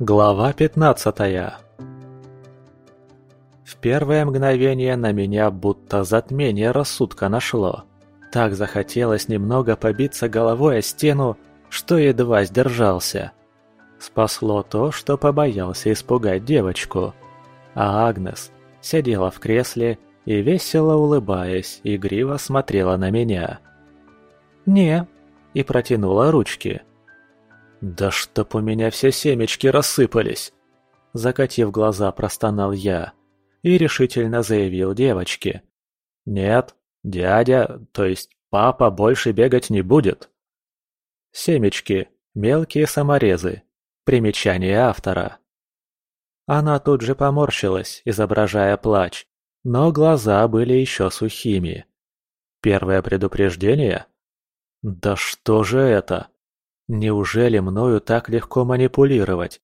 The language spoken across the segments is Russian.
Глава 15 В первое мгновение на меня будто затмение рассудка нашло. Так захотелось немного побиться головой о стену, что едва сдержался. Спасло то, что побоялся испугать девочку. А Агнес сидела в кресле и, весело улыбаясь, игриво смотрела на меня. «Не», и протянула ручки. «Да чтоб у меня все семечки рассыпались!» Закатив глаза, простонал я и решительно заявил девочке. «Нет, дядя, то есть папа больше бегать не будет». Семечки – мелкие саморезы. Примечание автора. Она тут же поморщилась, изображая плач, но глаза были еще сухими. Первое предупреждение? Да что же это? Неужели мною так легко манипулировать?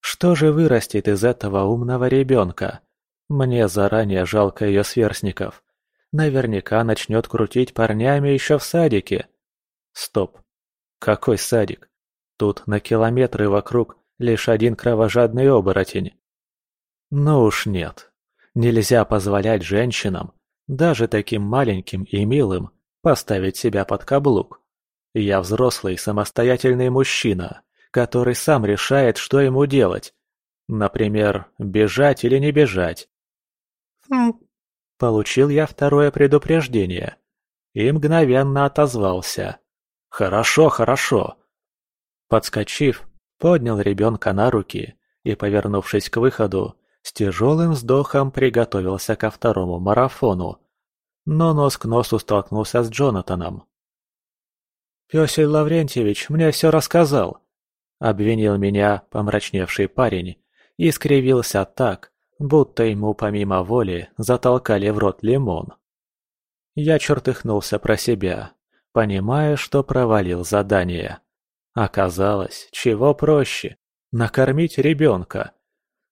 Что же вырастет из этого умного ребенка? Мне заранее жалко ее сверстников. Наверняка начнет крутить парнями еще в садике. Стоп. Какой садик? Тут на километры вокруг лишь один кровожадный оборотень. Ну уж нет. Нельзя позволять женщинам, даже таким маленьким и милым, поставить себя под каблук. Я взрослый, самостоятельный мужчина, который сам решает, что ему делать. Например, бежать или не бежать. Хм. Получил я второе предупреждение. И мгновенно отозвался. «Хорошо, хорошо». Подскочив, поднял ребенка на руки и, повернувшись к выходу, с тяжелым вздохом приготовился ко второму марафону. Но нос к носу столкнулся с Джонатаном. «Пёсель Лаврентьевич мне все рассказал», — обвинил меня помрачневший парень и скривился так, будто ему помимо воли затолкали в рот лимон. Я чертыхнулся про себя, понимая, что провалил задание. Оказалось, чего проще – накормить ребенка.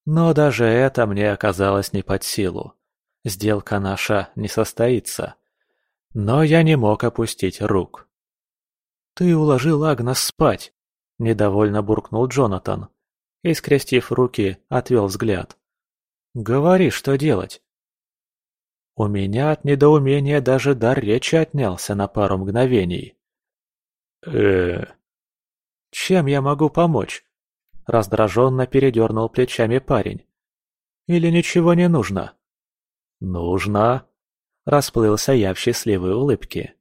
Но даже это мне оказалось не под силу. Сделка наша не состоится. Но я не мог опустить рук. «Ты уложил Агнес спать!» – недовольно буркнул Джонатан. И, скрестив руки, отвел взгляд. «Говори, что делать!» У меня от недоумения даже дар речи отнялся на пару мгновений. э «Чем я могу помочь?» Раздраженно передернул плечами парень. «Или ничего не нужно?» «Нужно!» Расплылся я в счастливой улыбке.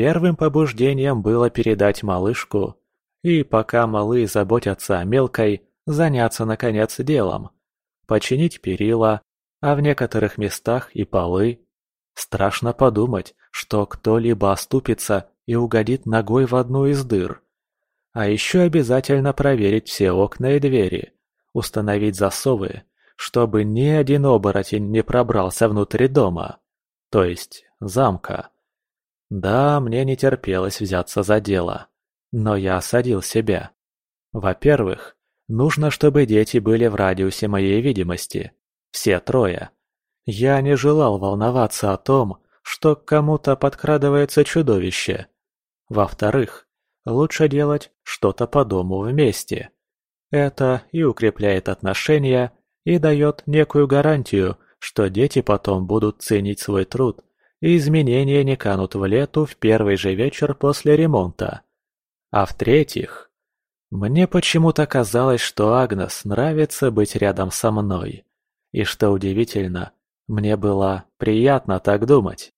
Первым побуждением было передать малышку, и пока малые заботятся о мелкой, заняться, наконец, делом. Починить перила, а в некоторых местах и полы. Страшно подумать, что кто-либо оступится и угодит ногой в одну из дыр. А еще обязательно проверить все окна и двери, установить засовы, чтобы ни один оборотень не пробрался внутрь дома, то есть замка. Да, мне не терпелось взяться за дело. Но я осадил себя. Во-первых, нужно, чтобы дети были в радиусе моей видимости. Все трое. Я не желал волноваться о том, что к кому-то подкрадывается чудовище. Во-вторых, лучше делать что-то по дому вместе. Это и укрепляет отношения, и дает некую гарантию, что дети потом будут ценить свой труд и изменения не канут в лету в первый же вечер после ремонта. А в-третьих, мне почему-то казалось, что Агнес нравится быть рядом со мной. И что удивительно, мне было приятно так думать.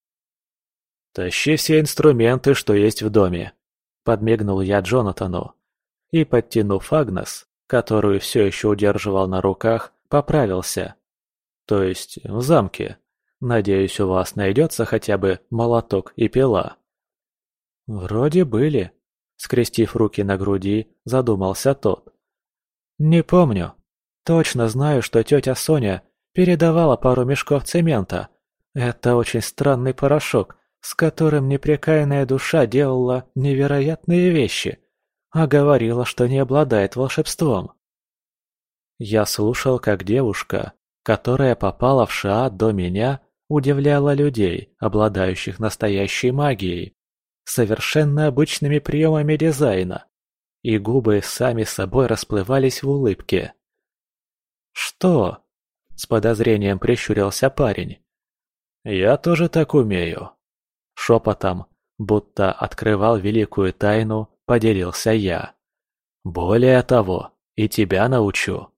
«Тащи все инструменты, что есть в доме», — подмигнул я Джонатану. И, подтянув Агнес, которую все еще удерживал на руках, поправился. То есть в замке. Надеюсь, у вас найдется хотя бы молоток и пила». «Вроде были», — скрестив руки на груди, задумался тот. «Не помню. Точно знаю, что тетя Соня передавала пару мешков цемента. Это очень странный порошок, с которым непрекаянная душа делала невероятные вещи, а говорила, что не обладает волшебством». Я слушал, как девушка, которая попала в ША до меня, удивляло людей, обладающих настоящей магией, совершенно обычными приемами дизайна. и губы сами собой расплывались в улыбке. «Что?» – с подозрением прищурился парень. «Я тоже так умею». Шепотом, будто открывал великую тайну, поделился я. «Более того, и тебя научу».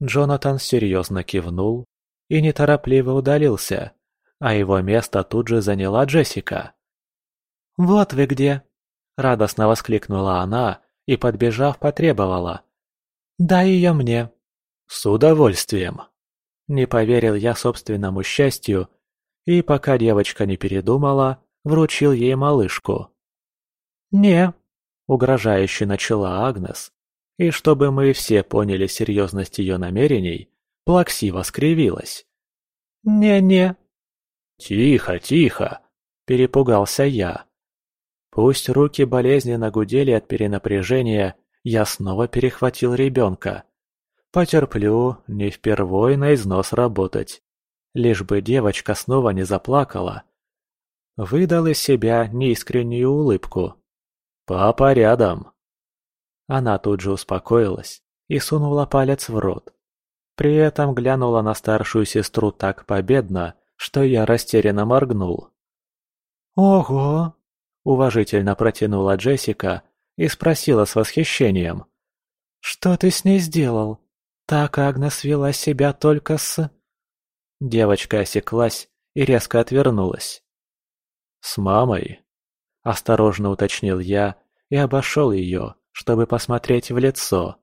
Джонатан серьезно кивнул и неторопливо удалился, а его место тут же заняла Джессика. «Вот вы где!» – радостно воскликнула она и, подбежав, потребовала. «Дай ее мне!» «С удовольствием!» Не поверил я собственному счастью, и пока девочка не передумала, вручил ей малышку. «Не», — угрожающе начала Агнес, и чтобы мы все поняли серьезность ее намерений, плаксиво скривилась. «Не-не». «Тихо, тихо!» – перепугался я. Пусть руки болезненно гудели от перенапряжения, я снова перехватил ребенка. Потерплю, не впервой на износ работать. Лишь бы девочка снова не заплакала. Выдал из себя неискреннюю улыбку. «Папа рядом!» Она тут же успокоилась и сунула палец в рот. При этом глянула на старшую сестру так победно, что я растерянно моргнул. «Ого!» – уважительно протянула Джессика и спросила с восхищением. «Что ты с ней сделал? Так Агнес вела себя только с...» Девочка осеклась и резко отвернулась. «С мамой?» – осторожно уточнил я и обошел ее, чтобы посмотреть в лицо.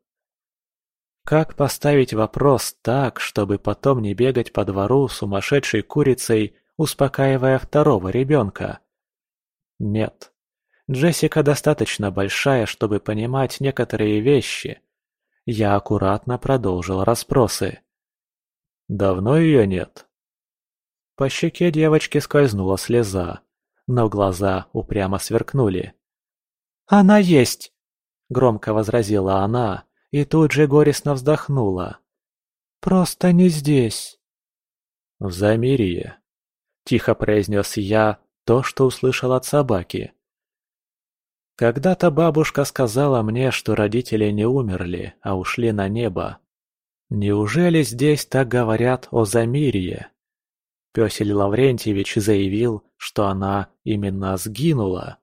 Как поставить вопрос так, чтобы потом не бегать по двору сумасшедшей курицей, успокаивая второго ребенка? Нет. Джессика достаточно большая, чтобы понимать некоторые вещи. Я аккуратно продолжил расспросы. Давно ее нет? По щеке девочки скользнула слеза, но глаза упрямо сверкнули. «Она есть!» Громко возразила она и тут же горестно вздохнула. «Просто не здесь». «В Замирье», — тихо произнес я то, что услышал от собаки. Когда-то бабушка сказала мне, что родители не умерли, а ушли на небо. Неужели здесь так говорят о Замирье? Пёсель Лаврентьевич заявил, что она именно сгинула.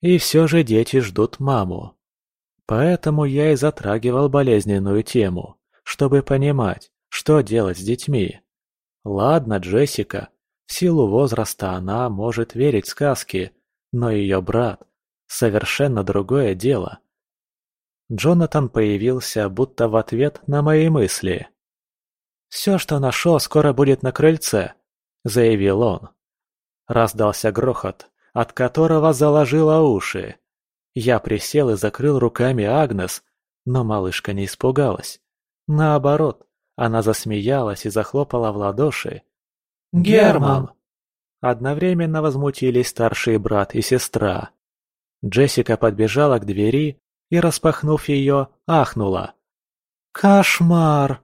И все же дети ждут маму. Поэтому я и затрагивал болезненную тему, чтобы понимать, что делать с детьми. Ладно, Джессика, в силу возраста она может верить в сказки, но ее брат – совершенно другое дело. Джонатан появился будто в ответ на мои мысли. «Все, что нашел, скоро будет на крыльце», – заявил он. Раздался грохот, от которого заложило уши. Я присел и закрыл руками Агнес, но малышка не испугалась. Наоборот, она засмеялась и захлопала в ладоши. «Герман!» Одновременно возмутились старший брат и сестра. Джессика подбежала к двери и, распахнув ее, ахнула. «Кошмар!»